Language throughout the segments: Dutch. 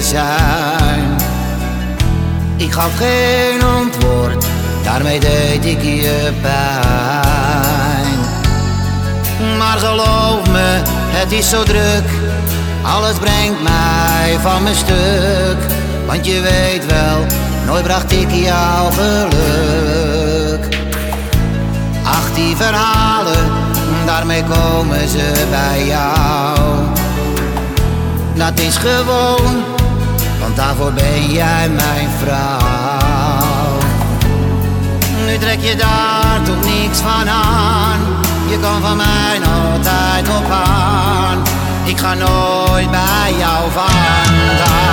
zijn. Ik gaf geen antwoord, daarmee deed ik je pijn. Maar geloof me, het is zo druk, alles brengt mij van mijn stuk. Want je weet wel, nooit bracht ik jou geluk. Ach, die verhalen, daarmee komen ze bij jou. Dat is gewoon, want daarvoor ben jij mijn vrouw. Nu trek je daar toch niks van aan. Je kan van mij altijd op aan. Ik ga nooit bij jou vandaan.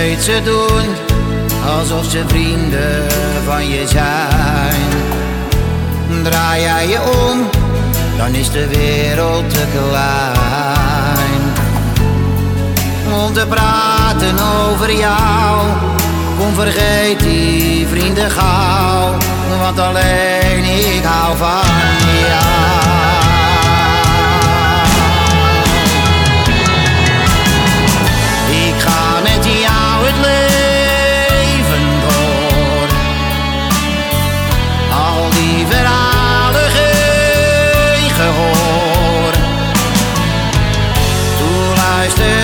Ze doen alsof ze vrienden van je zijn. Draai jij je om, dan is de wereld te klein. Om te praten over jou, kom vergeet die vrienden gauw. Want alleen ik hou van. first